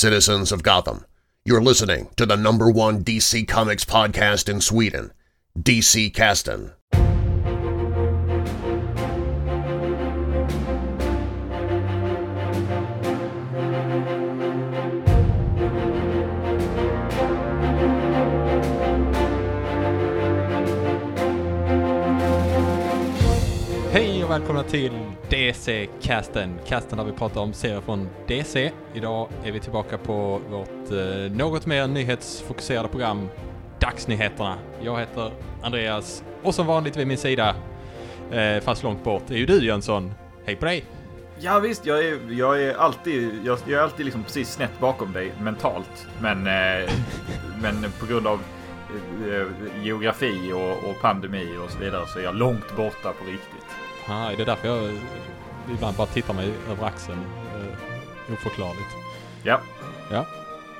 citizens of Gotham. You're listening to the number one DC Comics podcast in Sweden, DC Caston. Hej och välkomna till DC-casten. Casten där vi pratar om serier från DC. Idag är vi tillbaka på vårt eh, något mer nyhetsfokuserade program Dagsnyheterna. Jag heter Andreas och som vanligt vid min sida, eh, fast långt bort, är ju du Jönsson. Hej på dig! Ja visst, jag är, jag är alltid, jag, jag är alltid liksom precis snett bakom dig mentalt. Men, eh, men på grund av eh, geografi och, och pandemi och så vidare så är jag långt borta på riktigt. Ah, är det därför jag ibland bara tittar mig över axeln? Eh, oförklarligt. Ja, Ja,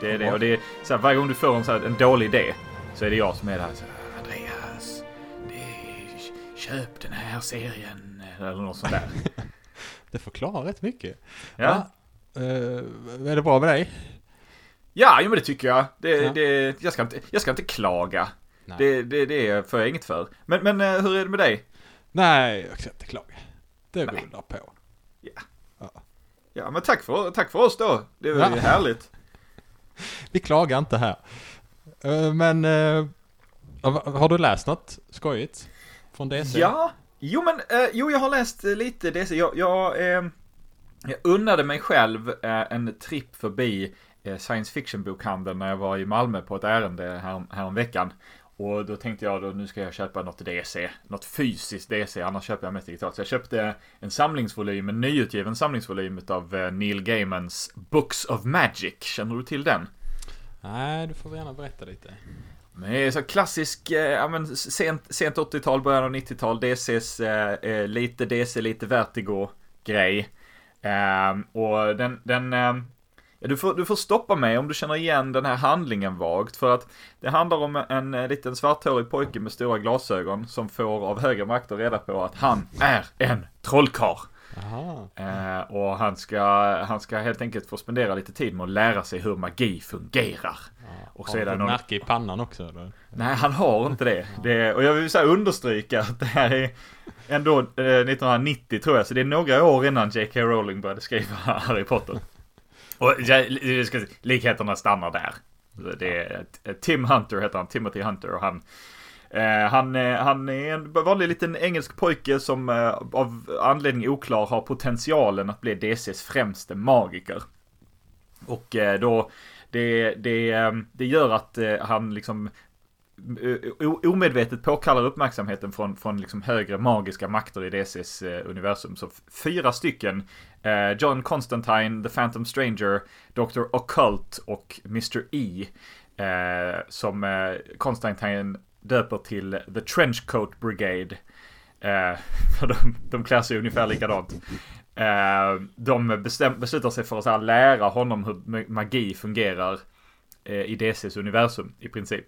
det är det. Och det är så här, varje gång du får en, så här, en dålig idé så är det jag som är där. Så här, Andreas, det är, köp den här serien. Eller något sånt där. det förklarar rätt mycket. Ja, Eh, är det bra med dig? ja jo, men det tycker jag. Det, Ja. det, jag, ska inte, jag ska inte klaga. Det, det, det får jag inget för. Men, men eh, hur är det med dig? Nej, jag ska inte klaga. Det Nej. rullar på. Ja, men tack för, tack för oss då. Det var ju Ja. härligt. Vi klagar inte här. Eh, Men, eh, har du läst något skojigt? Från DC? Ja, jo men, eh, jo jag har läst lite DC. Jag, jag, jag unnade mig själv en tripp förbi science fiction-bokhandeln när jag var i Malmö på ett ärende här, härom veckan. Och då tänkte jag då, nu ska jag köpa något DC, något fysiskt DC, annars köper jag mest digitalt. Så jag köpte en samlingsvolym, en nyutgiven samlingsvolym av eh, Neil Gaimans Books of Magic. Känner du till den? Nej, du får gärna berätta lite. Men det är så klassisk, eh, ja men sent, sent 80-tal, början av 90-tal, DCs, eh, eh, lite DC, lite Vertigo-grej. Ehm, och den, den, ehm, du får, du får stoppa mig om du känner igen den här handlingen vagt, för att det handlar om en, liten svarthårig pojke med stora glasögon som får av högre makter reda på att han är en trollkarl. Eh, och han ska, han ska helt enkelt få spendera lite tid med att lära sig hur magi fungerar. Och så Har är du det någon... märke i pannan också eller? Nej, han har inte det. det och jag vill så understryka att det här är ändå eh, 1990 tror jag, så det är några år innan J.K. Rowling började skriva Harry Potter. Och likheterna stannar där. Det är Tim Hunter heter han, Timothy Hunter och han eh, han, eh, han är en vanlig liten engelsk pojke som eh, av anledning oklar har potentialen att bli DCs främste magiker. Och eh, då, det, det, eh, det gör att eh, han liksom Eh, omedvetet påkallar uppmärksamheten från, från liksom högre magiska makter i DCs eh, universum. Så fyra stycken, eh, John Constantine, The Phantom Stranger, Dr. Occult och Mr. E, eh, som eh, Constantine döper till The Trenchcoat Brigade. Eh, för de, de klär sig ungefär likadant. De bestäm, beslutar sig för att här, lära honom hur magi fungerar i DCs universum i princip.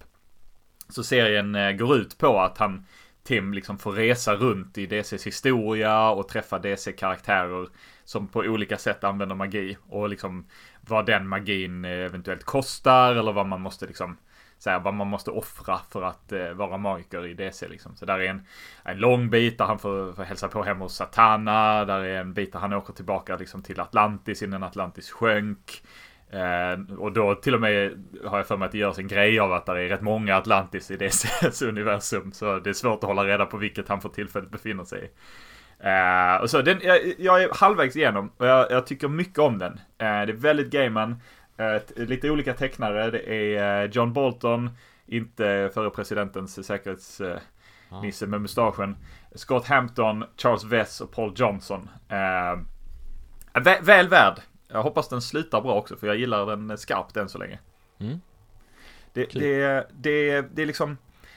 Så serien eh, går ut på att han, Tim, liksom får resa runt i DCs historia och träffa DC-karaktärer som på olika sätt använder magi och liksom vad den magin eh, eventuellt kostar eller vad man måste liksom så här, vad man måste offra för att eh, vara magiker i DC liksom. Så där är en, en lång bit där han får, får hälsa på hemma hos Satana. Där är en bit där han åker tillbaka liksom till Atlantis innan Atlantis sjönk. Eh, och då till och med har jag för mig att det görs en grej av att det är rätt många Atlantis i DCs universum. Så det är svårt att hålla reda på vilket han för tillfället befinner sig i. Eh, och så den, jag, jag är halvvägs igenom och jag, jag tycker mycket om den. Eh, det är väldigt Gaiman. Eh, t- lite olika tecknare. Det är eh, John Bolton, inte före presidentens säkerhetsnisse med mustaschen. Scott Hampton, Charles Vess och Paul Johnson. Eh, vä- väl värd. Jag hoppas den slutar bra också för jag gillar den skarpt än så länge. Mm. Det, Kul. det, det, det är liksom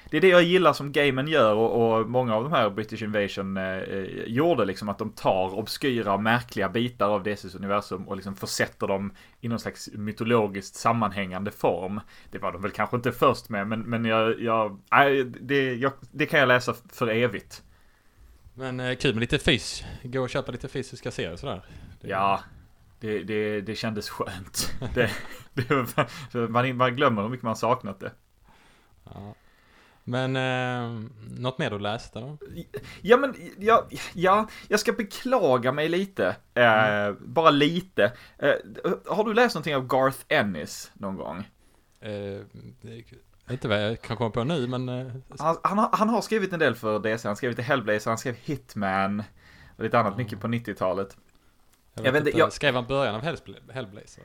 det är det jag gillar som gamen gör och, och många av de här British Invasion eh, eh, gjorde liksom att de tar obskyra märkliga bitar av DCs universum och liksom försätter dem i någon slags mytologiskt sammanhängande form. Det var de väl kanske inte först med, men, men jag, jag, nej, det, jag, det kan jag läsa för evigt. Men eh, kul med lite fys. Gå och köpa lite fysiska serier sådär. Det- Ja, det, det, det kändes skönt. Det, Det man, man glömmer hur mycket man saknat det. Ja. Men eh, något mer du läste då? Ja men, ja, ja, jag ska beklaga mig lite. Eh, mm. Bara lite. Eh, har du läst någonting av Garth Ennis någon gång? Eh, inte vad jag kan komma på nu, men... Eh, han, han, har, han har skrivit en del för DC. Han skrivit i Hellblazer, han skrev Hitman och lite annat, ja. mycket på 90-talet. Jag vet, jag vet inte, jag... Skrev han början av Hellblazer?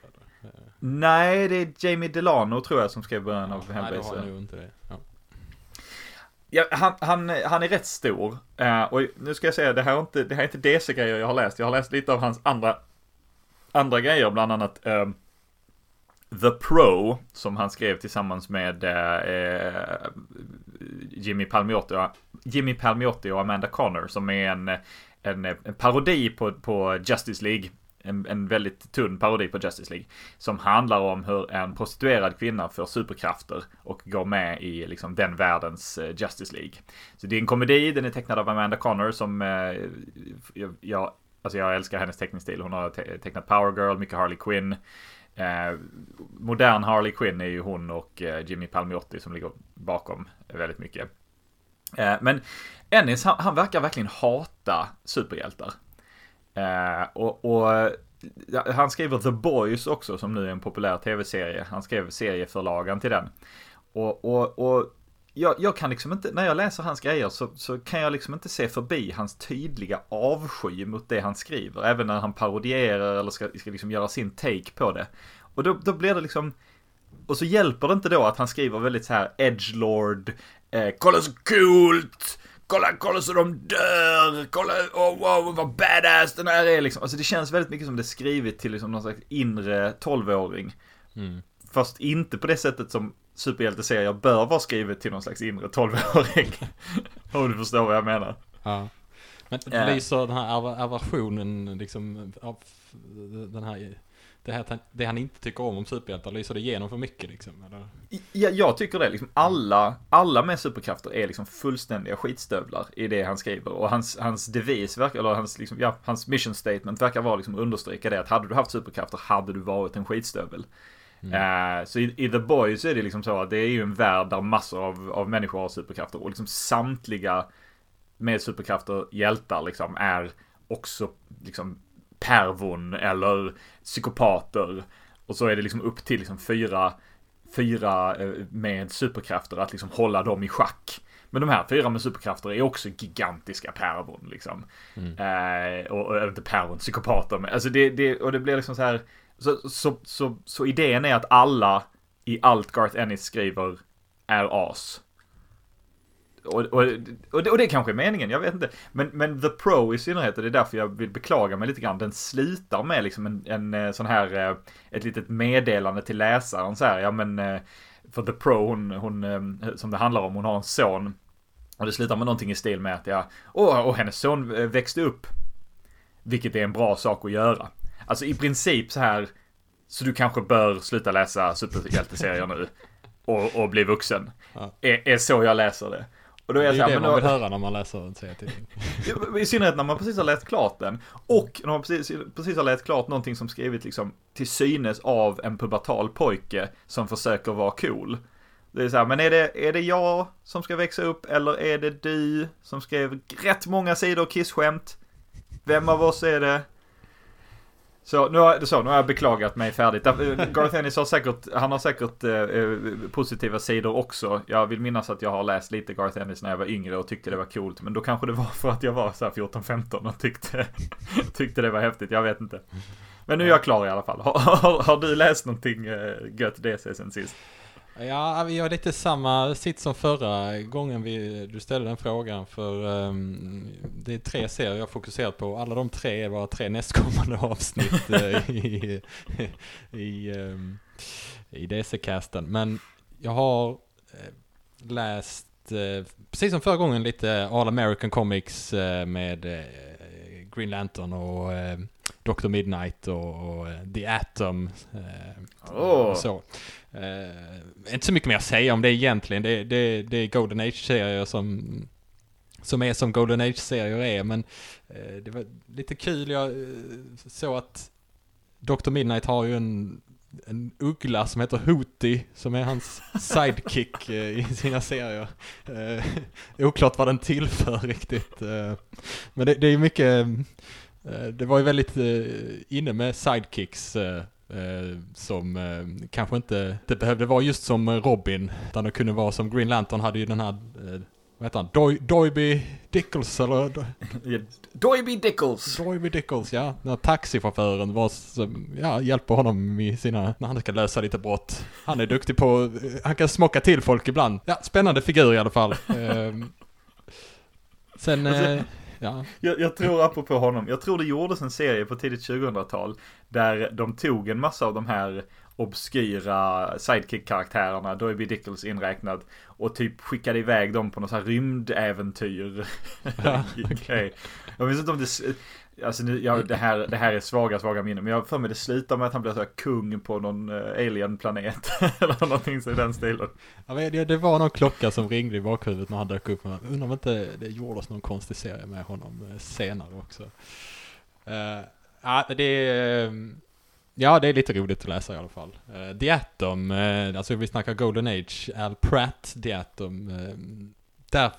Nej, det är Jamie Delano tror jag som skrev början ja, av Hellblazer. Nej, då har inte det. Ja. Ja, han, han, han är rätt stor. Uh, och nu ska jag säga, det här är inte, det här är inte DC-grejer jag har läst. Jag har läst lite av hans andra, andra grejer, bland annat uh, The Pro, som han skrev tillsammans med uh, Jimmy Palmiotti, Jimmy Palmiotti och Amanda Connor, som är en, en, eh, en parodi på, på Justice League en, en väldigt tunn parodi på Justice League. Som handlar om hur en prostituerad kvinna får superkrafter och går med i liksom den världens eh, Justice League. Så det är en komedi, den är tecknad av Amanda Connor som eh, jag, jag, alltså jag älskar hennes teckningsstil. Hon har te tecknat Power Girl, mycket Harley Quinn. Eh, modern Harley Quinn är ju hon och eh, Jimmy Palmiotti som ligger bakom väldigt mycket. Eh, men Ennis, han, han verkar verkligen hata superhjältar. Eh, och, och han skriver The Boys också, som nu är en populär tv-serie. Han skrev serieförlagan till den. Och, och, och jag, jag, kan liksom inte, när jag läser hans grejer så, så, kan jag liksom inte se förbi hans tydliga avsky mot det han skriver. Även när han parodierar eller ska, ska liksom göra sin take på det. Och då, då blir det liksom, och så hjälper det inte då att han skriver väldigt så här edgelord, eh, kolla så coolt, kolla, kolla så de dör, kolla, oh, wow, vad badass den här är liksom. Alltså det känns väldigt mycket som det är skrivet till liksom någon slags inre tolvåring. Mm. Fast inte på det sättet som superhjälteserier bör vara skrivet till någon slags inre tolvåring. Om du förstår vad jag menar. Ja. Men det blir så den här aversionen liksom av den här det, här, det han inte tycker om om superhjältar, lyser det igenom för mycket liksom? Eller? Ja, jag tycker det. Liksom alla, alla med superkrafter är liksom fullständiga skitstövlar i det han skriver. Och hans, hans devis, verkar, eller hans, liksom, ja, hans mission statement verkar vara liksom understryka det att hade du haft superkrafter hade du varit en skitstövel. Mm. Uh, så i, i, The Boys är det liksom så att det är ju en värld där massor av, av människor har superkrafter och liksom samtliga med superkrafter hjältar liksom är också liksom pervon eller psykopater. Och så är det liksom upp till liksom fyra, fyra eh, med superkrafter att liksom hålla dem i schack. Men de här fyra med superkrafter är också gigantiska pervon liksom. Mm. Eh, och, och inte pervon, psykopater. Men, alltså det, det, och det blir liksom så här. Så, så, så, så idén är att alla i allt Garth Ennis skriver är as. Och, och, och, det, och det kanske är meningen, jag vet inte. Men, men The Pro i synnerhet, och det är därför jag vill beklaga mig lite grann, den slutar med liksom en, en eh, sån här, eh, ett litet meddelande till läsaren så här, ja men, eh, för The Pro, hon, hon, som det handlar om, hon har en son. Och det slutar med någonting i stil med att, ja, och, och hennes son växte upp. Vilket är en bra sak att göra. Alltså i princip så här, så du kanske bör sluta läsa superhjälteserier nu. Och, och bli vuxen. Ja. Är, är så jag läser det. Och då är det är så här, det man då, vill höra när man läser en serietidning. I synnerhet när man precis har läst klart den. Och när man precis, precis har läst klart någonting som skrivit liksom till synes av en pubertal pojke som försöker vara cool. Det är så här, men är det, är det jag som ska växa upp eller är det du som skrev rätt många sidor kissskämt? Vem av oss är det? Så nu har, så, nu har jag beklagat mig färdigt. Eh, Garth Ennis har säkert, han har säkert eh, eh, positiva sidor också. Jag vill minnas att jag har läst lite Garth Ennis när jag var yngre och tyckte det var coolt. Men då kanske det var för att jag var så 14-15 och tyckte, tyckte det var häftigt. Jag vet inte. Men nu är jag klar i alla fall. Har, har, har du läst någonting eh, gött DC sen sist? Ja, vi har lite samma sitt som förra gången vi, du ställde den frågan. För um, det är tre serier jag har fokuserat på. Alla de tre är våra tre nästkommande avsnitt eh, i, i, um, i DC-casten. Men jag har uh, läst, uh, precis som förra gången, lite All American Comics med Green Lantern och Dr. Midnight och, och The Atom. Oh. Och så. Uh, inte så mycket mer att säga om det egentligen. Det, det, det är Golden Age-serier som, som är som Golden Age-serier är. Men uh, det var lite kul. Jag uh, såg att Dr. Midnight har ju en en uggla som heter Hootie, som är hans sidekick eh, i sina serier. Eh, oklart vad den tillför riktigt. Eh, men det, det är mycket, eh, det var ju väldigt eh, inne med sidekicks eh, eh, som eh, kanske inte, det behövde vara just som Robin, utan det kunde vara som Green Lantern hade ju den här, eh, vad heter han, Doy, Doiby Dickles eller? Do- Doiby Dickles! Doiby Dickles, ja. Den här taxichauffören var ja, hjälper honom i sina, när han ska lösa lite brott. Han är duktig på, han kan smocka till folk ibland. Ja, spännande figur i alla fall. Ehm, sen, Alltså- eh, ja. Jag, jag tror apropå honom, jag tror det gjordes en serie på tidigt 2000-tal där de tog en massa av de här obskyra sidekick-karaktärerna, Doiby Dickles inräknad, och typ skickade iväg dem på något så här rymdäventyr. Ja, Okej. Jag minns inte om det, alltså nu, ja, det, här, det här är svaga, svaga minnen, men jag har för mig det slutar med att han blir så här kung på någon eh, alienplanet. alien-planet, eller någonting så i den stilen. Ja, det, det var någon klocka som ringde i bakhuvudet när han dök upp. Men undrar om inte det gjordes någon konstig serie med honom eh, senare också. Uh, ja, det är... Ehm, ja, det är lite roligt att läsa i alla fall. Uh, The Atom, alltså vi snackar Golden Age, Al Pratt, The Atom. Ehm, där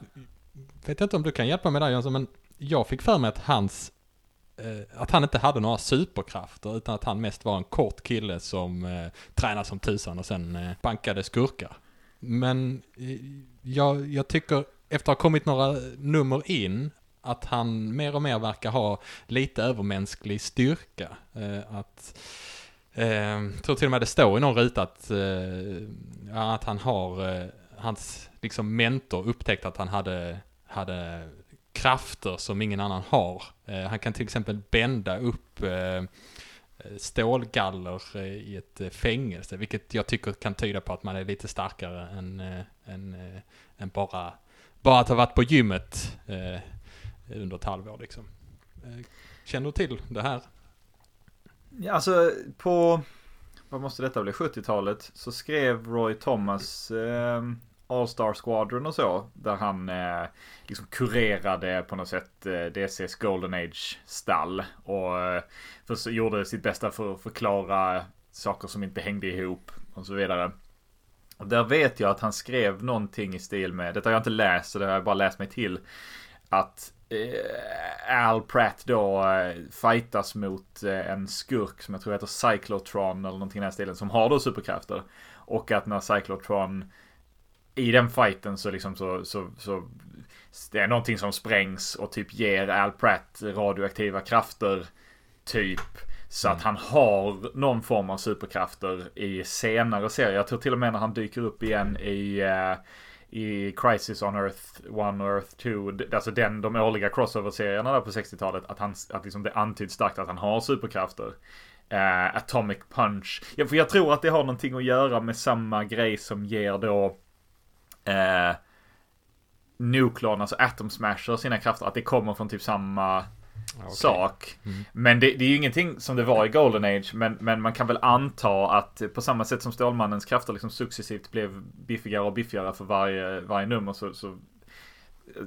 vet jag inte om du kan hjälpa mig där Jönsson, men jag fick för mig att hans Eh, att han inte hade några superkrafter utan att han mest var en kort kille som eh, tränade som tusan och sen eh, bankade skurkar. Men eh, jag, jag tycker efter att ha kommit några nummer in att han mer och mer verkar ha lite övermänsklig styrka. Eh, att, eh, jag tror till och med det står i någon ruta att, eh, att han har, eh, hans liksom mentor upptäckt att han hade, hade krafter som ingen annan har. Eh, han kan till exempel bända upp eh, eh, stålgaller i ett fängelse, vilket jag tycker kan tyda på att man är lite starkare än, än, än bara, bara att ha varit på gymmet under ett halvår liksom. Känner du till det här? Ja, alltså på, vad måste detta bli, 70-talet så skrev Roy Thomas eh, All Star Squadron och så. Där han eh, liksom kurerade på något sätt eh, DCs Golden Age-stall. Och eh, för, gjorde sitt bästa för att förklara saker som inte hängde ihop och så vidare. Och där vet jag att han skrev någonting i stil med, detta har jag inte läst så det har jag bara läst mig till. Att eh, Al Pratt då eh, fightas mot eh, en skurk som jag tror heter Cyclotron eller någonting i den här stilen som har då superkrafter. Och att när Cyclotron i den fighten så liksom så, så, så det är någonting som sprängs och typ ger Al Pratt radioaktiva krafter typ. Så att han har någon form av superkrafter i senare serier. Jag tror till och med när han dyker upp igen i eh, i Crisis on Earth 1 och Earth 2, d- alltså den, de årliga crossover-serierna där på 60-talet, att, han, att liksom det antyds starkt att han har superkrafter. Eh, Atomic Punch. Ja, för jag tror att det har någonting att göra med samma grej som ger då eh, Nuklon, alltså Atom Smasher, sina krafter. Att det kommer från typ samma okej. sak. Mm. Men det, det är ju ingenting som det var i Golden Age. Men, men man kan väl anta att på samma sätt som Stålmannens krafter liksom successivt blev biffigare och biffigare för varje, varje nummer så, så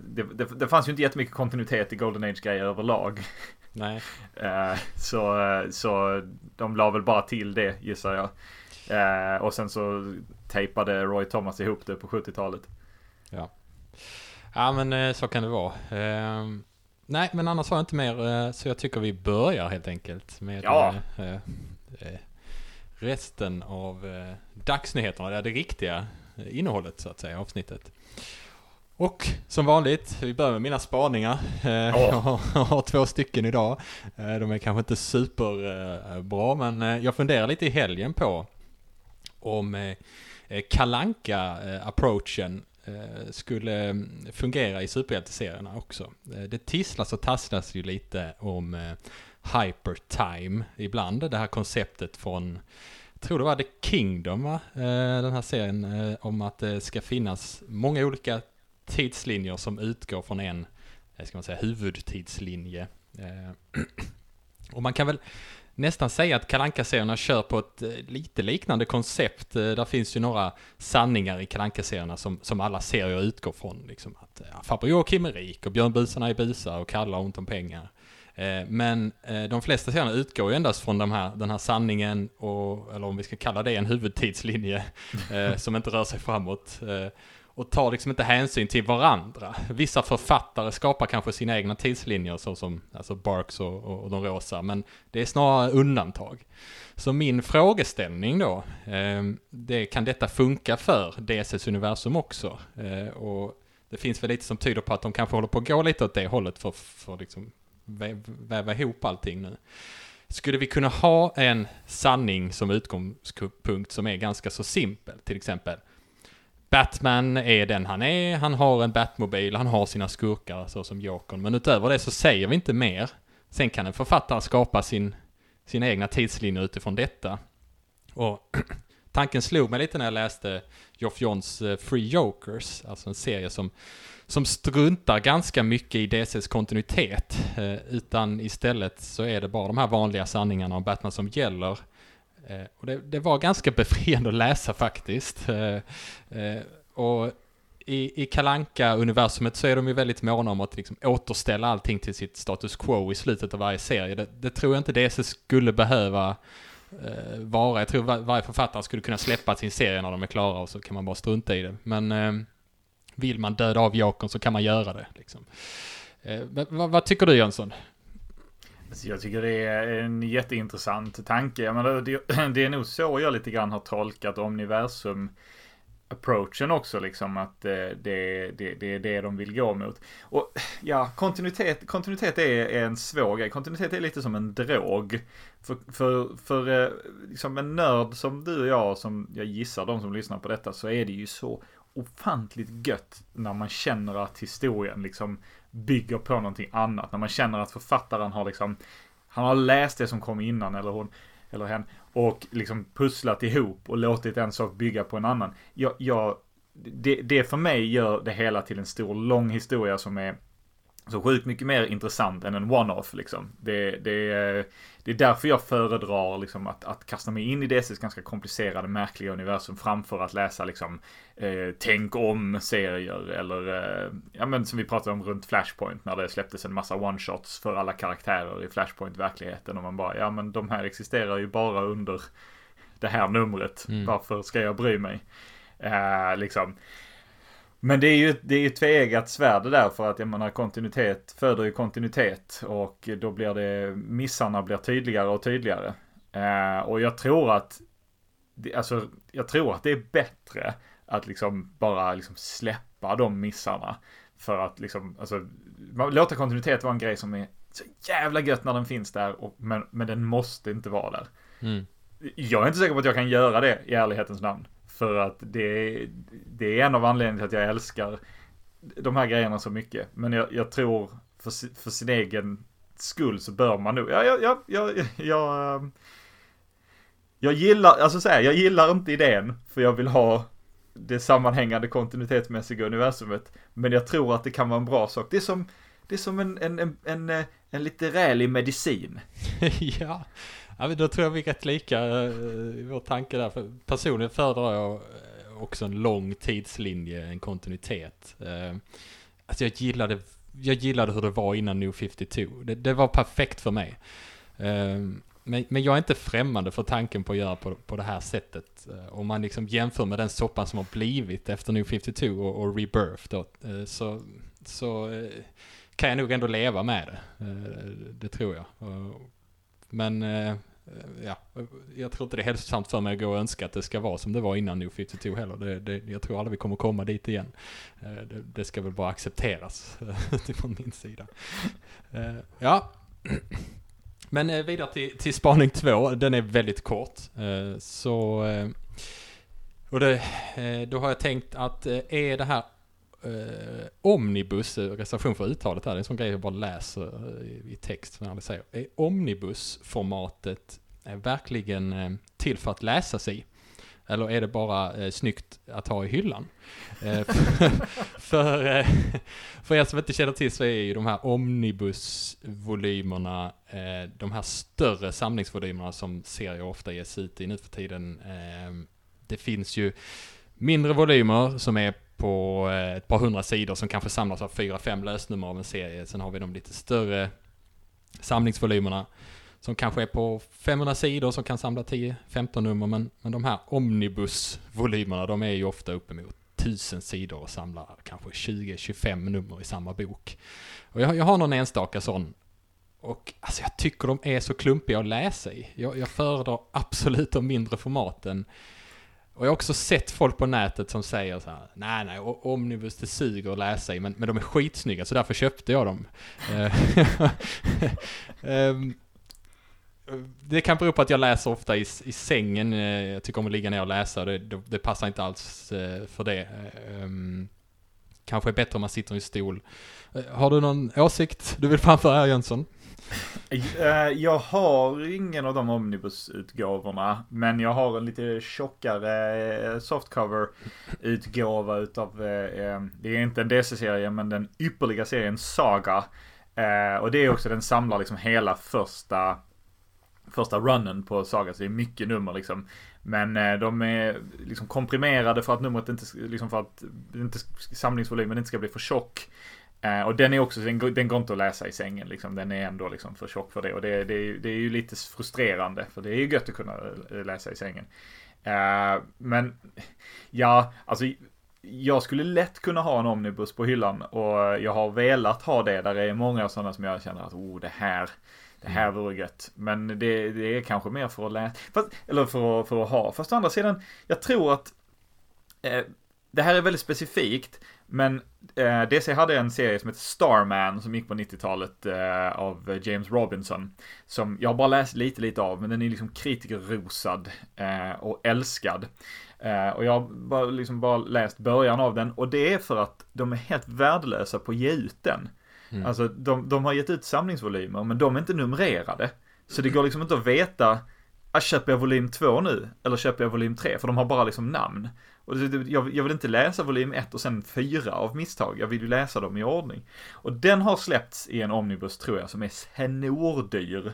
det, det, det fanns ju inte jättemycket kontinuitet i Golden Age-grejer överlag. Nej. Eh, så, så de la väl bara till det gissar jag. Eh, och sen så tejpade Roy Thomas ihop det på 70-talet. Ja men eh, så kan det vara. Ehm, nej men annars har jag inte mer eh, så jag tycker vi börjar helt enkelt med Ja. eh, eh, eh, resten av eh, dagsnyheterna, det, är det riktiga eh, innehållet så att säga, avsnittet. Och som vanligt, vi börjar med mina spaningar. Eh, Jag, har, jag har två stycken idag. Eh, de är kanske inte superbra, eh, bra, men eh, jag funderar lite i helgen på om eh, eh, kalanka eh, approachen skulle mm, fungera i superhjälteserierna också. Det tisslas och tasslas ju lite om hypertime ibland. Det här konceptet från, jag tror det var The Kingdom va? Den här serien om att det ska finnas många olika tidslinjer som utgår från en, ska man säga, huvudtidslinje. Och man kan väl nästan säga att kalanka serierna kör på ett eh, lite liknande koncept. Eh, där finns ju några sanningar i kalanka serierna som, som alla serier utgår från. Liksom att eh, ja, farbror Joakim är rik och Björnbusarna är busar och Kalle har ont om pengar. Eh, men eh, de flesta serierna utgår ju endast från de här, den här sanningen, och, eller om vi ska kalla det en huvudtidslinje, eh, som inte rör sig framåt. Och tar liksom inte hänsyn till varandra. Vissa författare skapar kanske sina egna tidslinjer, såsom alltså Barks och, och, och de rosa, men det är snarare undantag. Så min frågeställning då, ehm, det, kan detta funka för DCs universum också? Eh, och det finns väl lite som tyder på att de kanske håller på att gå lite åt det hållet för, för liksom väva ihop allting nu. Skulle vi kunna ha en sanning som utgångspunkt som är ganska så simpel, till exempel Batman är den han är, han har en Batmobil, han har sina skurkar så som Jokern, men utöver det så säger vi inte mer. Sen kan en författare skapa sin, sina egna tidslinjer utifrån detta. Och tanken slog mig lite när jag läste Geoff Johns eh, Free Jokers, alltså en serie som som struntar ganska mycket i DCs kontinuitet. Eh, utan istället så är det bara de här vanliga sanningarna om Batman som gäller. Eh, och det, det, var ganska befriande att läsa faktiskt. Eh, eh och i, i kalanka universumet så är de ju väldigt måna om att liksom återställa allting till sitt status quo i slutet av varje serie. Det, det tror jag inte DC skulle behöva eh, vara. Jag tror var, varje författare skulle kunna släppa sin serie när de är klara och så kan man bara strunta i det. Men eh, vill man döda av Jokern så kan man göra det. Liksom. Eh, vad, vad, tycker du Jönsson? Jag tycker det är en jätteintressant tanke. Jag menar, det, det är nog så jag lite grann har tolkat omniversum approachen också liksom att eh, det, det, det är det de vill gå mot. Och ja, kontinuitet, kontinuitet är en svår grej. Kontinuitet är lite som en drog. För, för, för eh, liksom en nörd som du och jag, som jag gissar de som lyssnar på detta, så är det ju så ofantligt gött när man känner att historien liksom bygger på någonting annat. När man känner att författaren har liksom, han har läst det som kom innan eller hon, eller hen, och liksom pusslat ihop och låtit en sak bygga på en annan. Jag, jag, det, det för mig gör det hela till en stor, lång historia som är så sjukt mycket mer intressant än en one-off liksom. Det, det, det är därför jag föredrar liksom att, att kasta mig in i DCs ganska komplicerade, märkliga universum framför att läsa liksom eh, tänk om-serier eller eh, ja men som vi pratade om runt Flashpoint när det släpptes en massa one-shots för alla karaktärer i Flashpoint-verkligheten och man bara ja men de här existerar ju bara under det här numret. Mm. Varför ska jag bry mig? Eh, liksom. Men det är ju, det är ju tveeggat svärd det där för att jag menar kontinuitet föder ju kontinuitet och då blir det, missarna blir tydligare och tydligare. Eh, och jag tror att, alltså jag tror att det är bättre att liksom bara liksom släppa de missarna. För att liksom, alltså, låta kontinuitet vara en grej som är så jävla gött när den finns där, och, men, men den måste inte vara där. Mm. Jag är inte säker på att jag kan göra det i ärlighetens namn. För att det, det är en av anledningarna till att jag älskar de här grejerna så mycket. Men jag, jag tror för, för sin egen skull så bör man nog, ja, ja, ja, ja, ja ehm, jag gillar, alltså så här, jag gillar inte idén för jag vill ha det sammanhängande kontinuitetsmässiga universumet. Men jag tror att det kan vara en bra sak. Det är som, det är som en, en, en, en, eh, en litterälig medicin. ja, Ja, men då tror jag vi är rätt lika i vår tanke där. För personligen föredrar jag eh, också en lång tidslinje, en kontinuitet. Eh, alltså jag gillade, jag gillade hur det var innan New 52. Det, det var perfekt för mig. Eh, men, men, jag är inte främmande för tanken på att göra på, på det här sättet. Om man liksom jämför med den soppan som har blivit efter New 52 och, och Rebirth då, så, så kan jag nog ändå leva med det. Det tror jag. Men eh, ja, jag tror inte det är hälsosamt för mig att gå och önska att det ska vara som det var innan New 52 heller. Det, det, jag tror aldrig vi kommer komma dit igen. Eh, det, det ska väl bara accepteras eh, från min sida. Eh, ja. Men eh, vidare till, till spaning två, den är väldigt kort. Eh, så, och det, då har jag tänkt att är det här eh, omnibus, eh, reservation för uttalet här, det är en sån grej jag bara läser i, i text, när jag säger. Är omnibusformatet eh, verkligen eh, till för att läsa sig? Eller är det bara eh, snyggt att ha i hyllan? Eh, för, för, eh, för er som inte känner till så är ju de här omnibusvolymerna, eh, de här större samlingsvolymerna som serier ofta ges ut i nu för tiden. Eh, det finns ju mindre volymer som är på eh, ett par hundra sidor som kanske samlas av fyra, fem lösnummer av en serie. Sen har vi de lite större samlingsvolymerna som kanske är på 500 sidor som kan samla 10-15 nummer men, men de här omnibusvolymerna de är ju ofta uppemot 1000 sidor och samlar kanske 20-25 nummer i samma bok. Och jag, jag har någon enstaka sån och alltså jag tycker de är så klumpiga att läsa i. Jag, jag föredrar absolut de mindre formaten. Och jag har också sett folk på nätet som säger så här, nej nej, Omnibus det suger att läsa i, men, men de är skitsnygga så därför köpte jag dem. Eh, ehm, det kan bero på att jag läser ofta i, i sängen. Eh, jag tycker om att ligga ner och läsa. Det, det, det passar inte alls eh, för det. Ehm, kanske är bättre om man sitter i stol. Har du någon åsikt du vill framföra här Jönsson? Eh, jag har ingen av de omnibusutgåvorna, men jag har en lite tjockare eh, softcover-utgåva utav, eh, det är inte en DC-serie, men den ypperliga serien Saga. Och det är också, den samlar liksom hela första första runnen på Saga, så det är mycket nummer liksom. Men eh, de är liksom komprimerade för att numret inte, liksom för att inte, samlingsvolymen inte ska bli för tjock. Eh, och den är också, den, den går inte att läsa i sängen liksom. Den är ändå liksom för tjock för det. Och det, det, det är ju lite frustrerande, för det är ju gött att kunna eh, läsa i sängen. Men, ja, alltså jag skulle lätt kunna ha en omnibus på hyllan och jag har velat ha det. Där är många sådana som jag känner att, oh, det här, det här mm. vore gött. Men det, det är kanske mer för att läsa, eller för, för att ha. Fast å andra sidan, jag tror att eh, det här är väldigt specifikt. Men eh, DC hade en serie som heter Starman som gick på 90-talet eh, av James Robinson. Som jag har bara läst lite, lite av, men den är liksom kritikerrosad eh, och älskad. Eh, och jag har bara, liksom bara läst början av den och det är för att de är helt värdelösa på att ge ut den. Mm. Alltså de, de har gett ut samlingsvolymer men de är inte numrerade. Så det går liksom inte att veta, ah, köper jag volym 2 nu? Eller köper jag volym 3? För de har bara liksom namn. Och jag, jag vill inte läsa volym 1 och sen 4 av misstag. Jag vill ju läsa dem i ordning. Och den har släppts i en omnibus tror jag som är snordyr.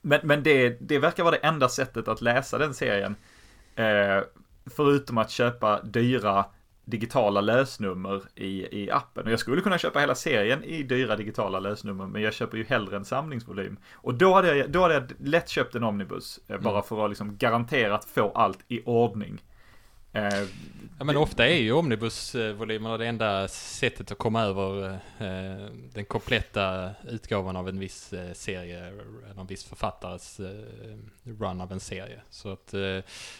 Men, men det, det verkar vara det enda sättet att läsa den serien. Eh, förutom att köpa dyra digitala lösnummer i, i appen. Och jag skulle kunna köpa hela serien i dyra digitala lösnummer, men jag köper ju hellre en samlingsvolym. Och då hade jag, då hade jag lätt köpt en omnibus, eh, bara mm. för att liksom garanterat få allt i ordning. Eh, ja men ofta är ju omnibusvolymerna det enda sättet att komma över eh, den kompletta utgåvan av en viss eh, serie, eller en viss författares run av en serie. Så att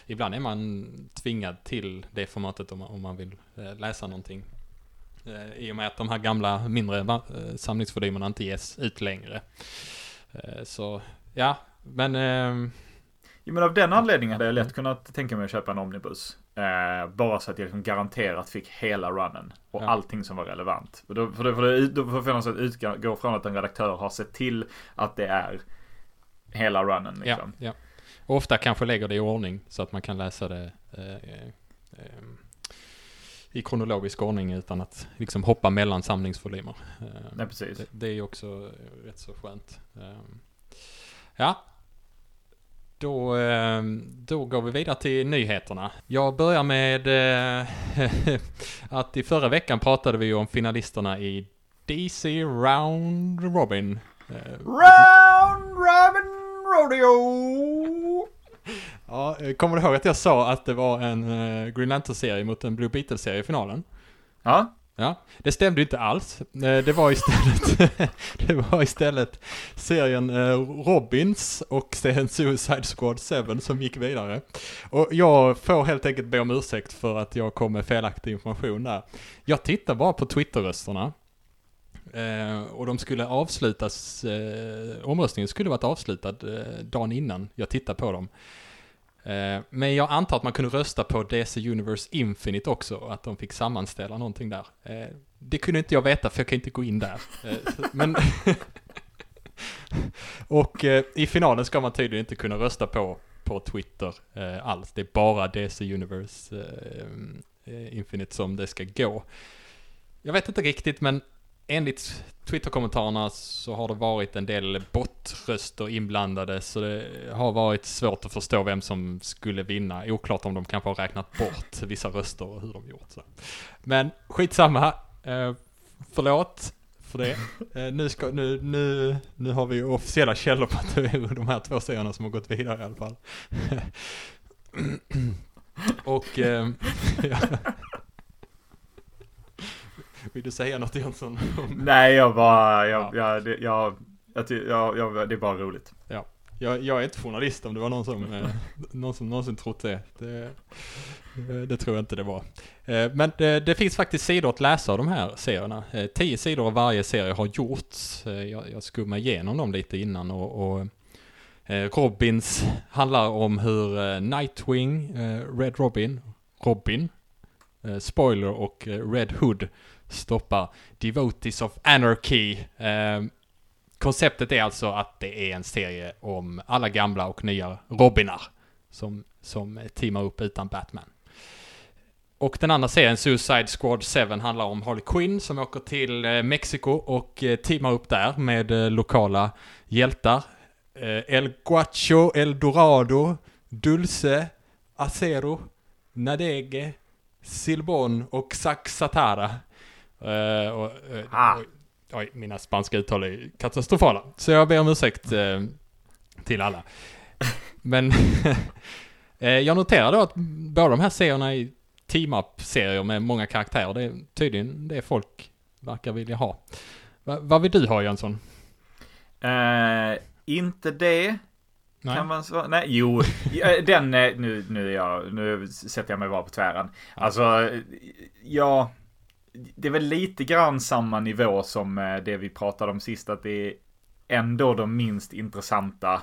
ibland är man tvingad till det formatet om man, vill läsa någonting. I och med att de här gamla mindre samlingsvolymerna inte ges ut längre. Så ja, men Jo men av den anledningen hade jag lätt kunnat tänka mig att köpa en omnibus. Eh, bara så att jag liksom garanterat fick hela runnen. Och ja. allting som var relevant. Och då, för det, för det, då får jag att utgå från att en redaktör har sett till att det är hela runnen. Liksom. Ja, ja. Och ofta kanske lägger det i ordning så att man kan läsa det eh, eh, i kronologisk ordning utan att liksom hoppa mellan samlingsvolymer. Eh, Nej, precis. Det, det är också rätt så skönt. Eh, ja, då, ehm, då går vi vidare till nyheterna. Jag börjar med eh, att i förra veckan pratade vi om finalisterna i DC Round Robin. Eh, Round Robin Rodeo! Ja, eh, kommer du ihåg att jag sa att det var en Green Lantern-serie mot en Blue Beetle-serie i finalen? Ja. Ja, det stämde inte alls. Eh, det var istället, det var istället serien eh, Robins och sen Suicide Squad 7 som gick vidare. Och jag får helt enkelt be om ursäkt för att jag kom med felaktig information där. Jag tittar bara på Twitter-rösterna. Eh, och de skulle avslutas, omröstningen skulle varit avslutad dagen innan jag tittade på dem. Eh, men jag antar att man kunde rösta på DC Universe Infinite också, att de fick sammanställa någonting där. Eh, det kunde inte jag veta för jag kan inte gå in där. Eh, men och i finalen ska man tydligen inte kunna rösta på, på Twitter alls. Det är bara DC Universe Infinite som det ska gå. Jag vet inte riktigt men enligt Twitter-kommentarerna så har det varit en del bottröster inblandade så det har varit svårt att förstå vem som skulle vinna. Oklart om de kanske har räknat bort vissa röster och hur de gjort så. Men skitsamma. Eh, förlåt för det. Eh, nu, ska, nu, nu, nu har vi officiella källor på att det är de här två serierna som har gått vidare i alla fall. Och... Eh, ja. Vill du säga något Jönsson? Nej, jag bara, jag, det, jag, jag, jag, jag, det är bara roligt. Jag, jag är inte journalist om det var någon som, eh, någon som någonsin trott det. Det, eh, det tror jag inte det var. Eh, men det, det, finns faktiskt sidor att läsa av de här serierna. Eh, tio sidor av varje serie har gjorts. Eh, jag, jag skummade igenom dem lite innan och, och eh, Robins handlar om hur Nightwing, Red Robin, Robin, Spoiler och Red Hood stoppar Devotees of Anarchy ehm, konceptet är alltså att det är en serie om alla gamla och nya Robinar som, som teamar upp utan Batman. Och den andra serien, Suicide Squad 7, handlar om Harley Quinn som åker till eh, Mexiko och eh, teamar upp där med eh, lokala hjältar. El Guacho, El Dorado, Dulce, Acero, Nadege, Silbon och Saxatara. Uh, och, uh, ah. Oj, mina spanska uttal är katastrofala. Så jag ber om ursäkt eh, till alla. Men eh, jag noterade att båda de här serierna är team-up-serier med många karaktärer. Det är tydligen det folk verkar vilja ha. Va, vad vill du ha Jönsson? Uh, inte det. Nej. Kan man svara? Nej, jo. Eh, den, nu, nu, jag, nu sätter jag mig bara på tvären. Alltså, ja det är väl lite grann samma nivå som eh, det vi pratade om sist, att det är ändå de minst intressanta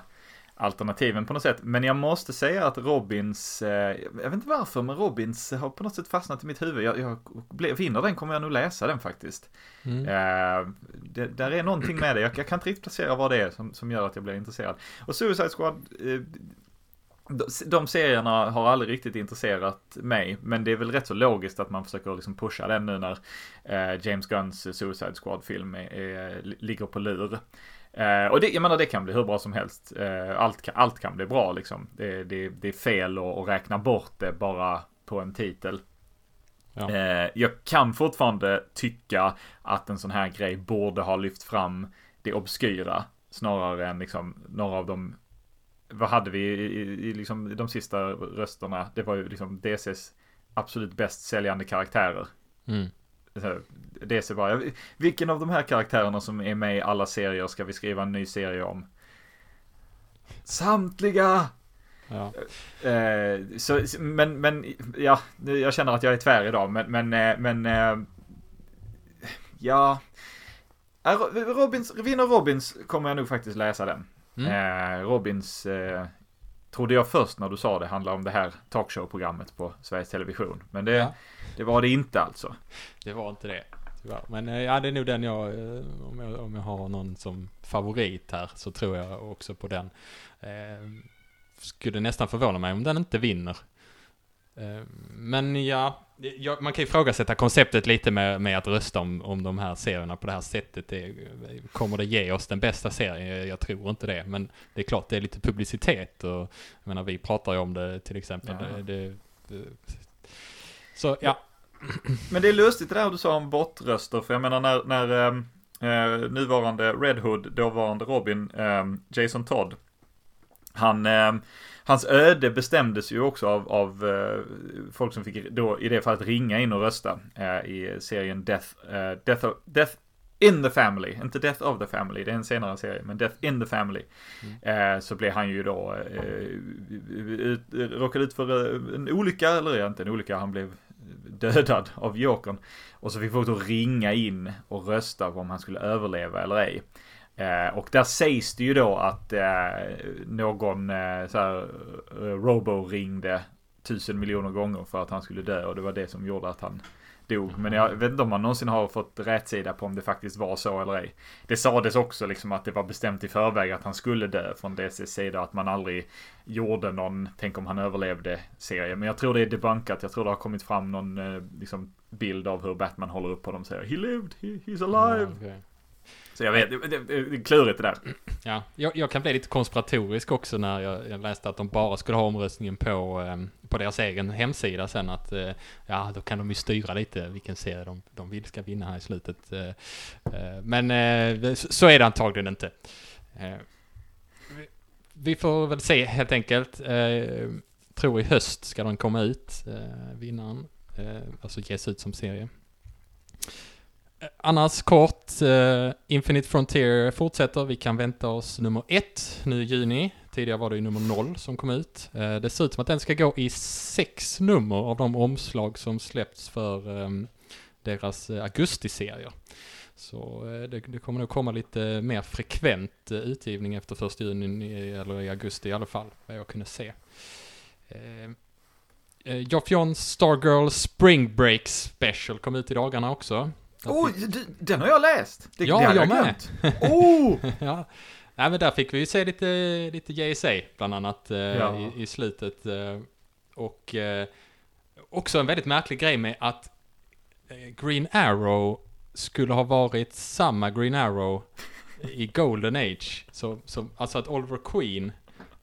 alternativen på något sätt. Men jag måste säga att Robins, eh, jag vet inte varför, men Robins har på något sätt fastnat i mitt huvud. Jag, jag vinner den kommer jag nog läsa den faktiskt. Mm. Eh, det, där är någonting med det, jag, jag, kan inte riktigt placera vad det är som, som gör att jag blir intresserad. Och Suicide Squad, de serierna har aldrig riktigt intresserat mig, men det är väl rätt så logiskt att man försöker liksom pusha den nu när eh, James Gunns Suicide Squad-film ligger på lur. Eh, och det, jag menar, det kan bli hur bra som helst. Eh, allt, kan, allt kan bli bra liksom. Det, det, det är fel att, att, räkna bort det bara på en titel. Ja. Eh, jag kan fortfarande tycka att en sån här grej borde ha lyft fram det obskyra snarare än liksom några av de vad hade vi i, i, liksom de sista rösterna? Det var ju liksom DCs absolut bäst säljande karaktärer. Mm. DC bara, vilken av de här karaktärerna som är med i alla serier ska vi skriva en ny serie om? Samtliga! Ja. Eh, så, men, men, ja, jag känner att jag är tvär idag, men, men, eh, men, eh, ja. Robins, vinner Robins kommer jag nog faktiskt läsa den. Mm. Eh, Robins, eh, trodde jag först när du sa det, handlar om det här talkshow-programmet på Sveriges Television. Men det, ja. det var det inte alltså. Det var inte det. Men eh, ja, det är nog den jag, eh, om jag, om jag har någon som favorit här, så tror jag också på den. Eh, skulle nästan förvåna mig om den inte vinner. Eh, men ja, man kan ju ifrågasätta konceptet lite med, med att rösta om, om de här serierna på det här sättet. Det, kommer det ge oss den bästa serien? Jag tror inte det. Men det är klart, det är lite publicitet. Och, jag menar, vi pratar ju om det till exempel. Ja. Det, det, så ja. Men det är lustigt det där du sa om bortröster. För jag menar när, när eh, nuvarande Red Hood, dåvarande Robin, eh, Jason Todd. Han eh, hans öde bestämdes ju också av, av uh, folk som fick då i det fallet ringa in och rösta uh, i serien Death, uh, Death, of, Death in the Family, inte Death of the Family, det är en senare serie, men Death in the Family. Mm. så blev han ju då, ut, råkade ut för en olycka, eller inte en olycka, han blev dödad av Jokern. Och så fick folk då ringa in och rösta på om han skulle överleva eller ej. Eh, och där sägs det ju då att eh, någon eh, så här, eh, Robo ringde tusen miljoner gånger för att han skulle dö och det var det som gjorde att han dog. Men jag vet inte om man någonsin har fått rätsida på om det faktiskt var så eller ej. Det sades också liksom att det var bestämt i förväg att han skulle dö från DCs sida. Att man aldrig gjorde någon, tänk om han överlevde serie. Men jag tror det är debunkat. Jag tror det har kommit fram någon eh, liksom, bild av hur Batman håller upp på dem och säger He lived, he, he's alive. Ja, okay. Så jag vet, det, det, det är klurigt det där. Ja, jag, jag kan bli lite konspiratorisk också när jag, jag läste att de bara skulle ha omröstningen på, eh, på deras egen hemsida sen att eh, ja, då kan de ju styra lite vilken serie de, de vill ska vinna här i slutet. Eh, eh men eh, så, är det antagligen inte. Eh, vi, får väl se helt enkelt. Eh, tror i höst ska den komma ut, eh, vinnaren. Eh, alltså ges ut som serie. Eh, annars kort, uh, Infinite Frontier fortsätter. Vi kan vänta oss nummer ett nu i juni. Tidigare var det ju nummer noll som kom ut. Uh, det ser ut som att den ska gå i sex nummer av de omslag som släppts för um, deras uh, augustiserier. Så det, det kommer nog komma lite mer frekvent utgivning efter första juni, eller i augusti i alla fall, vad jag kunde se. Joff eh, Johns Stargirl Spring Break Special kom ut i dagarna också. Oh, den har jag läst! Det, Ja, det hade jag med. Oh! ja. Nej men där fick vi ju se lite, lite JSA bland annat eh, Ja. i, i slutet. Eh, och eh, också en väldigt märklig grej med att eh, Green Arrow skulle ha varit samma Green Arrow i Golden Age. Så, så, alltså att Oliver Queen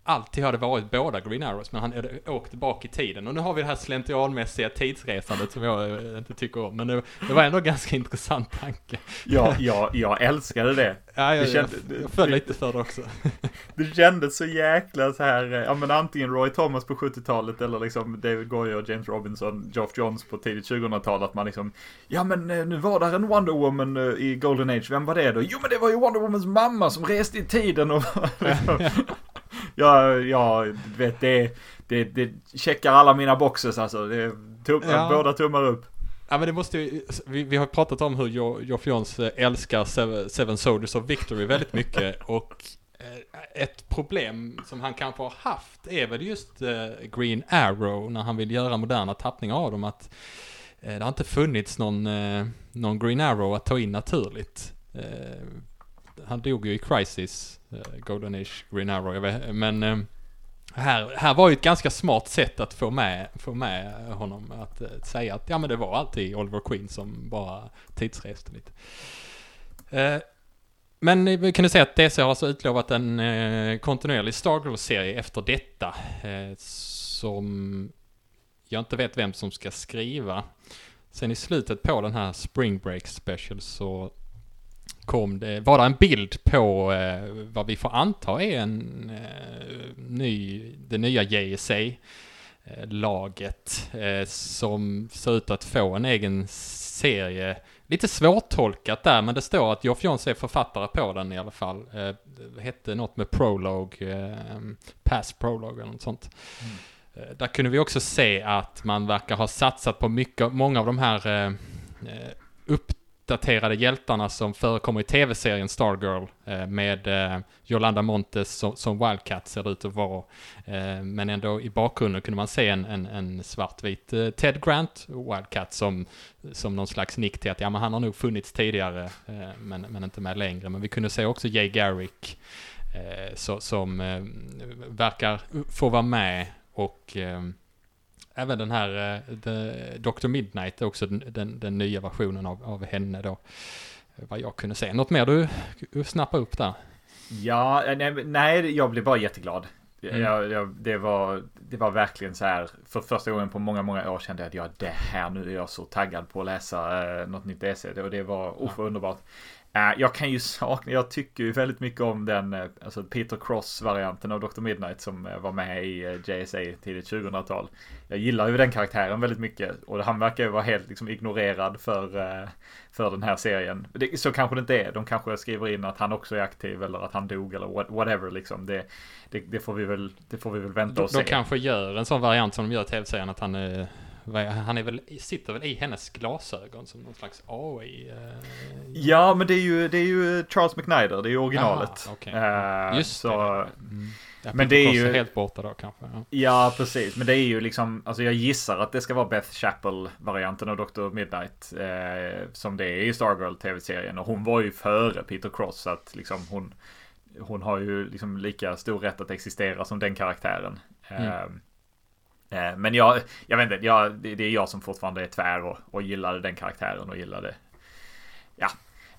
alltid hade varit båda Green Arrows, men han hade åkt bak i tiden. Och nu har vi det här slentrianmässiga tidsresandet som jag eh, inte tycker om. Men det, det var ändå en ganska intressant tanke. Ja, ja, jag älskade det. Ja, jag, Det jag, kände- jag föll lite för det också. Det kändes så jäkla så här, eh, ja men antingen Roy Thomas på 70-talet eller liksom David Goyer, James Robinson, Geoff Johns på tidigt 2000-tal. Att man liksom, ja men eh, nu var där en Wonder Woman i Golden Age, vem var det då? Jo men det var ju Wonder Womans mamma som reste i tiden och Ja, ja, du vet det, det, det checkar alla mina boxes alltså. Det, tum, Ja. Båda tummar upp. Ja men det måste ju, vi, vi har pratat om hur Geoff Johns eh, älskar Seven, Seven Soldiers of Victory väldigt mycket och eh, ett problem som han kanske har haft är väl just eh, Green Arrow när han vill göra moderna tappningar av dem att det har inte funnits någon, någon Green Arrow att ta in naturligt. Han dog ju i Crisis, eh, Golden Age Green Arrow, jag vet, men eh, här, här var ju ett ganska smart sätt att få med, få med honom att eh, säga att ja men det var alltid Oliver Queen som bara tidsreste lite. Eh, men kan du säga att DC har alltså utlovat en eh, kontinuerlig Stargirl-serie efter detta. Eh, som jag inte vet vem som ska skriva. Sen i slutet på den här Spring Break Special så kom det, var det en bild på eh, vad vi får anta är en eh, ny, det nya JSA eh, laget eh, som ser ut att få en egen serie. Lite svårtolkat där, men det står att Geoff Johns är författare på den i alla fall. Eh, hette något med Prologue, eh, Past Prologue eller något sånt. Eh, Där kunde vi också se att man verkar ha satsat på mycket, många av de här eh, eh, uppdaterade hjältarna som förekommer i tv-serien Stargirl eh, med eh, Yolanda Montes som, som Wildcat ser ut att vara. Eh, men ändå i bakgrunden kunde man se en, en, en svartvit eh, Ted Grant, Wildcat, som, som någon slags nick till att ja, men han har nog funnits tidigare eh, men, men inte med längre. Men vi kunde se också Jay Garrick eh, så, som eh, verkar få vara med och eh, även den här eh, Dr. Midnight är också den, den, den nya versionen av, av henne då. eh, Vad jag kunde se. Något mer du, du snappar upp där? Ja, eh, nej, nej, jag blev bara jätteglad. Mm. Jag, jag, det, var, det var verkligen så här, för första gången på många, många år kände jag att ja, det här, nu är jag så taggad på att läsa eh, något nytt essay. Det, och det var, oh, vad underbart. Eh, jag kan ju sakna, jag tycker ju väldigt mycket om den, eh, alltså Peter Cross-varianten av Dr. Midnight som eh, var med i JSA tidigt 2000-tal. Jag gillar ju den karaktären väldigt mycket och han verkar ju vara helt liksom ignorerad för, för den här serien. Det, så kanske det inte är. De kanske skriver in att han också är aktiv eller att han dog eller what, whatever liksom. Det, det, det, får vi väl, det får vi väl vänta De, och se. de kanske gör en sån variant som de gör i tv-serien att han är- han är väl, sitter väl i hennes glasögon som någon slags AI? Eh, Ja, men det är ju, det är ju Charles McNider, det är ju originalet. Aha, okej. Eh, Just så, det. Mm. Men det är ju- helt borta då kanske. Ja. Ja, precis. Men det är ju liksom, alltså jag gissar att det ska vara Beth Chapel-varianten av Dr. Midnight. Eh, som det är i Stargirl tv-serien. Och hon var ju före Peter Cross. Så att liksom hon, hon har ju liksom lika stor rätt att existera som den karaktären. Eh, eh, men jag, jag vet inte, jag, det, är jag som fortfarande är tvär och, och gillade den karaktären och gillade Ja.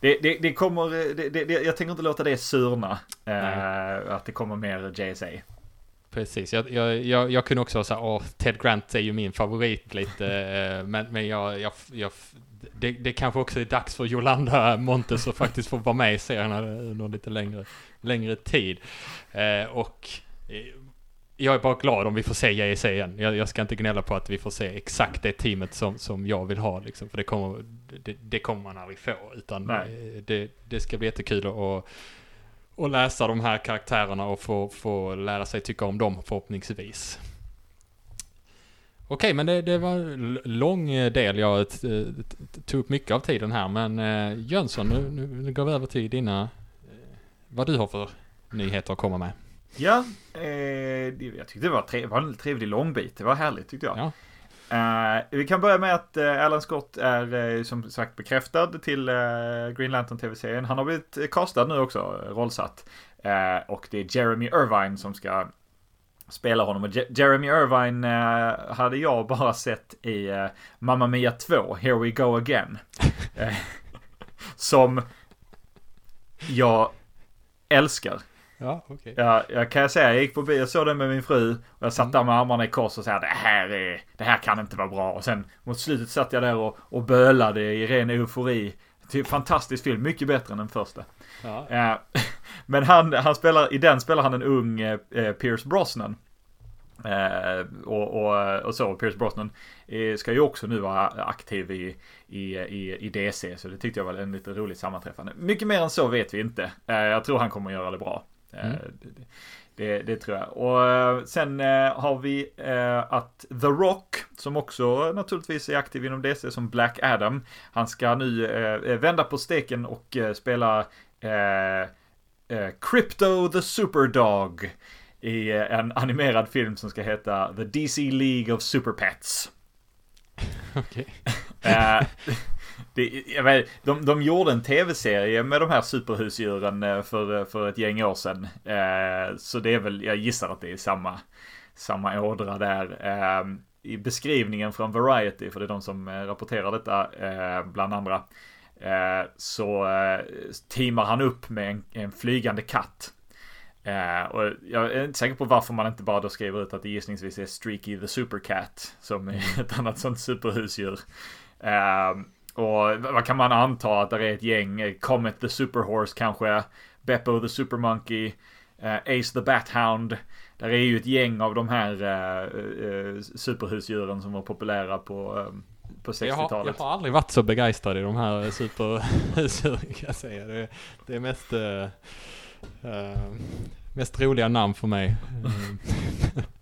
det, det, det kommer, det, jag tänker inte låta det surna. Eh, att det kommer mer JSA. Precis, jag, jag, jag, jag kunde också säga att Ted Grant är ju min favorit lite, eh, men, men jag, jag, jag det, det kanske också är dags för Jolanda Montes att faktiskt få vara med i serien under lite längre, längre tid. Eh, och eh, jag är bara glad om vi får se JEC igen. Jag, jag, ska inte gnälla på att vi får se exakt det teamet som, som jag vill ha liksom, för det kommer, det, det kommer man aldrig få. Utan det, det ska bli jättekul att och läsa de här karaktärerna och få, få lära sig tycka om dem förhoppningsvis. Okej, men det, det var en lång del. Jag tog upp mycket av tiden här, men eh, Jönsson, nu, nu, går vi över till dina, eh, vad du har för nyheter att komma med. Ja, eh, jag tyckte det var, tre, var en trevlig långbit. Det var härligt tyckte jag. Ja. Uh, vi kan börja med att uh, Alan Scott är uh, som sagt bekräftad till Green Lantern tv-serien. Han har blivit castad nu också, rollsatt. och det är Jeremy Irvine som ska spela honom. Och Jeremy Irvine hade jag bara sett i Mamma Mia 2, Here We Go Again. som jag älskar. Ja. Okay. Ja, jag kan säga, jag gick på bio och såg den med min fru. Och jag satt mm. där med armarna i kors och sa det här är, det här kan inte vara bra. Och sen mot slutet satt jag där och, och bölade i ren eufori. Till fantastisk film, mycket bättre än den första. Ja. Uh, men han, han spelar, i den spelar han en ung uh, Pierce Brosnan. Uh, och, och, och så, Pierce Brosnan ska ju också nu vara aktiv i, i, i, i DC, så det tyckte jag var en lite roligt sammanträffande. Mycket mer än så vet vi inte. jag tror han kommer att göra det bra. Mm. Eh, det, det, tror jag. Och eh, sen eh, har vi att The Rock, som också naturligtvis är aktiv inom DC som Black Adam, han ska nu vända på steken och spela Crypto the Superdog i en animerad film som ska heta The DC League of Super Pets. Okej. Okay. Det, jag vet, de, de gjorde en tv-serie med de här superhusdjuren eh, för, för ett gäng år sedan. Eh, så det är väl, jag gissar att det är samma, samma ådra där. Eh, I beskrivningen från Variety, för det är de som rapporterar detta, bland andra, så teamar han upp med en, en flygande katt. Uh, och jag är inte säker på varför man inte bara då skriver ut att det gissningsvis är Streaky the Supercat som är ett annat sånt superhusdjur. Uh, och vad kan man anta att det är ett gäng? Comet the Superhorse kanske? Beppo the Supermonkey? Uh, Ace the Bathound? Där är ju ett gäng av de här uh, uh, superhusdjuren som var populära på, um, på 60-talet. Jag, jag har, aldrig varit så begeistrad i de här superhusdjuren kan jag säga. Det, det är mest, mest roliga namn för mig.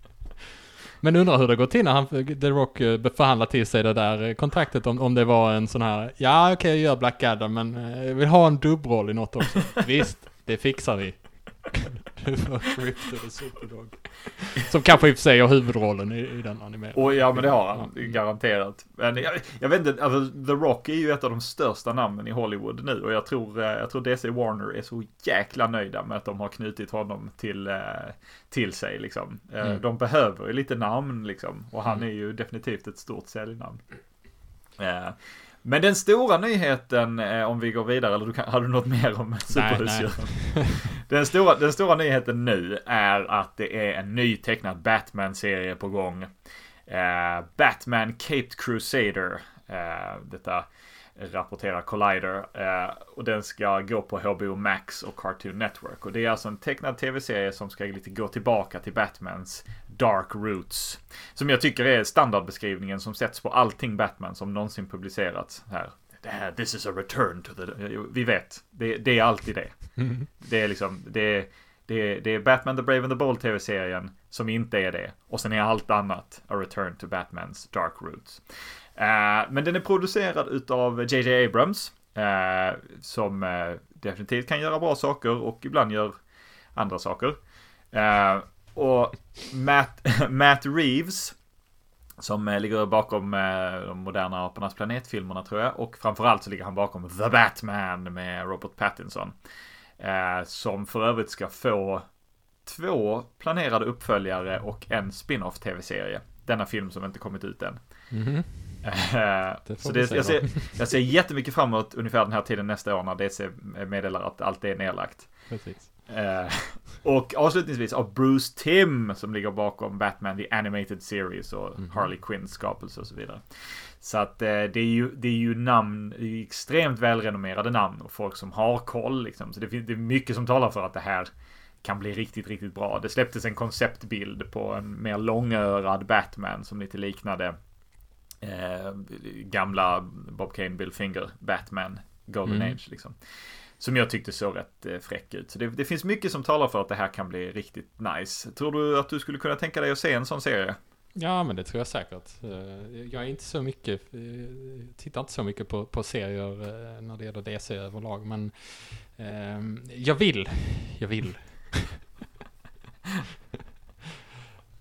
Men undrar hur det går till när han, The Rock eh, förhandlar till sig det där eh, kontraktet om, om det var en sån här, ja okej okay, jag gör Black Adam men eh, jag vill ha en dubbroll i något också. Visst, det fixar vi. Crypto Superdog. Som kanske i och för sig har huvudrollen i, i den animeringen. Och ja men det har han, ja. garanterat. Men jag, jag, vet inte, alltså The Rock är ju ett av de största namnen i Hollywood nu och jag tror, jag tror DC Warner är så jäkla nöjda med att de har knutit honom till, till sig liksom. Mm. De behöver ju lite namn liksom och han mm. är ju definitivt ett stort säljnamn. Men den stora nyheten, eh, om vi går vidare, eller du kan, har du något mer om superhusdjuren? den, stora, den stora nyheten nu är att det är en ny tecknad Batman-serie på gång. Eh, Batman Caped Crusader. Eh, detta rapporterar Collider. Eh, och den ska gå på HBO Max och Cartoon Network. Och det är alltså en tecknad tv-serie som ska lite gå tillbaka till Batmans Dark Roots. Som jag tycker är standardbeskrivningen som sätts på allting Batman som någonsin publicerats här. Det här, this is a return to the... Vi vet, det, det är alltid det. Mm. Det är liksom, det är, det är, det är Batman the Brave and the Bold tv-serien som inte är det. Och sen är allt annat a return to Batmans Dark Roots. Eh, men den är producerad utav JJ Abrams. Eh, som eh, definitivt kan göra bra saker och ibland gör andra saker. Och Matt, Matt Reeves, som ligger bakom de moderna Apornas planet-filmerna tror jag. Och framförallt så ligger han bakom The Batman med Robert Pattinson. Som för övrigt ska få två planerade uppföljare och en spin-off tv-serie. Denna film som inte kommit ut än. Mm -hmm. Det får så det, jag, ser, jag ser jättemycket fram emot ungefär den här tiden nästa år när DC meddelar att allt är nedlagt. Precis. Eh, och avslutningsvis av Bruce Timm som ligger bakom Batman The Animated Series och Mhm. Harley Quinns skapelse och så vidare. Så att eh, det är ju, det är ju namn, det är ju extremt välrenommerade namn och folk som har koll liksom. Så det, finns, det är mycket som talar för att det här kan bli riktigt, riktigt bra. Det släpptes en konceptbild på en mer långörad Batman som lite liknade eh, gamla Bob Kane, Bill Finger, Batman, Golden Mm. Age liksom. Som jag tyckte såg rätt eh, fräck ut. Så det, det finns mycket som talar för att det här kan bli riktigt nice. Tror du att du skulle kunna tänka dig att se en sån serie? Ja, men det tror jag säkert. Eh, Jag är inte så mycket, eh, tittar inte så mycket på, på serier eh, när det gäller DC överlag, men ehm, jag vill. Jag vill.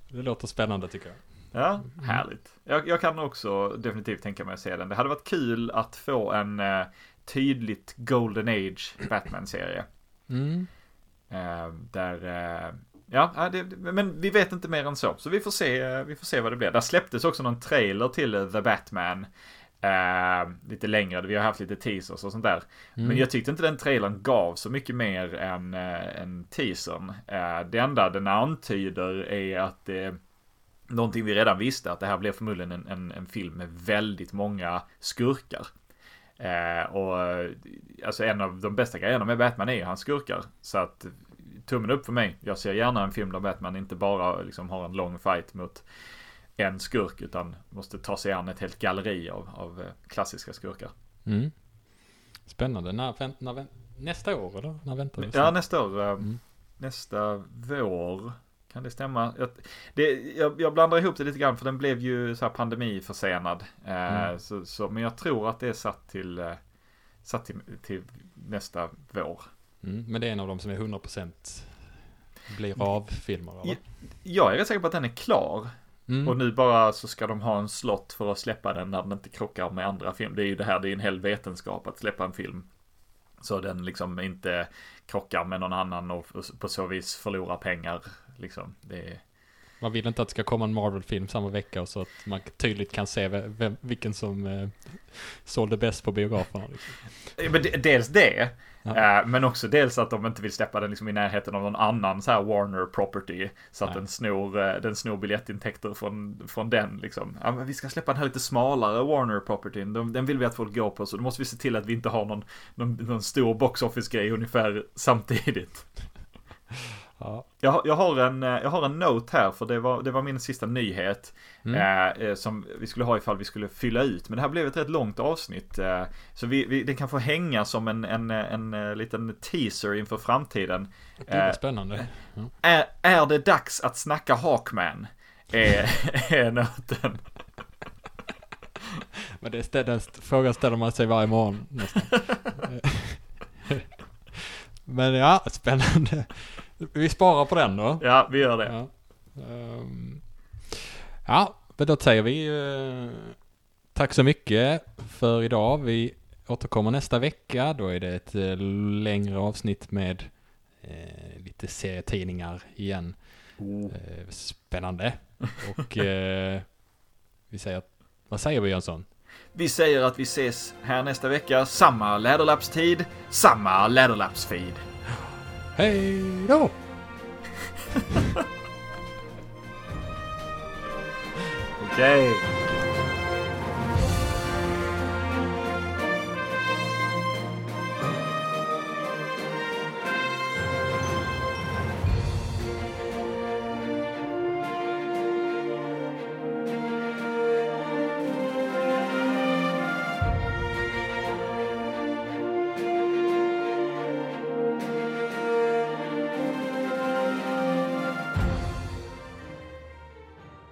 det låter spännande tycker jag. Ja, härligt. Jag, jag kan också definitivt tänka mig att se den. Det hade varit kul att få en eh, tydligt Golden Age Batman-serie. Mm. Eh, där, eh, ja, det, men vi vet inte mer än så. Så vi får se, eh, vi får se vad det blir. Där släpptes också någon trailer till The Batman. Eh, lite längre, vi har haft lite teasers och sånt där. Mm. Men jag tyckte inte den trailern gav så mycket mer än, äh, än teasern. Det enda den antyder är att det någonting vi redan visste, att det här blir förmodligen en, en, en film med väldigt många skurkar. Eh, och alltså en av de bästa grejerna med Batman är ju hans skurkar. Så att tummen upp för mig. Jag ser gärna en film där Batman inte bara liksom har en lång fight mot en skurk utan måste ta sig an ett helt galleri av, av eh, klassiska skurkar. Mm. Spännande. När, vänt, när, vänt, nästa år eller? När väntar du? Ja, nästa år. eh, Mm. Nästa vår. Kan det stämma? Jag, det, jag, jag blandar ihop det lite grann för den blev ju så här pandemiförsenad. Eh, Mm. så, så, men jag tror att det är satt till, eh, satt till, till nästa vår. Mm. Men det är en av de som är 100% blir av-filmer eller? Jag är rätt säker på att den är klar. Mm. Och nu bara så ska de ha en slott för att släppa den när den inte krockar med andra film. Det är ju det här, det är en hel vetenskap att släppa en film. Så den liksom inte krockar med någon annan och på så vis förlorar pengar. Liksom. Är... Man vill inte att det ska komma en Marvel-film samma vecka och så att man tydligt kan se vem, vilken som eh, sålde bäst på biograferna. Liksom. Men dels det, Ja. eh, men också dels att de inte vill släppa den liksom i närheten av någon annan så här Warner property. Så att Nej. den snor, eh, den snor biljettintäkter från, från den liksom. Ja, vi ska släppa den här lite smalare Warner property. Den, den vill vi att folk går på, så då måste vi se till att vi inte har någon, någon, någon stor box office-grej ungefär samtidigt. Ja. Jag, har- jag, har en, eh, jag har en note här, för det var, det var min sista nyhet. Mm. Eh, eh, som vi skulle ha ifall vi skulle fylla ut. Men det här blev ett rätt långt avsnitt. Eh, så vi, vi, det kan få hänga som en, en, en, eh, liten teaser inför framtiden. Vad eh, spännande. Ja. Är, är det dags att snacka Hawkman? Är, är noten. Men det är den frågan ställer man sig varje morgon nästan. Men ja, spännande. Vi sparar på den då. Ja, vi gör det. Ja, Ehm, ja men då säger vi eh, tack så mycket för idag. Vi återkommer nästa vecka. Då är det ett eh, längre avsnitt med eh, lite serietidningar igen. Oh. Spännande. Och vi säger, vad säger vi Jönsson? Vi säger att vi ses här nästa vecka. Samma läderlappstid, samma läderlappsfeed. Hej då! Okej.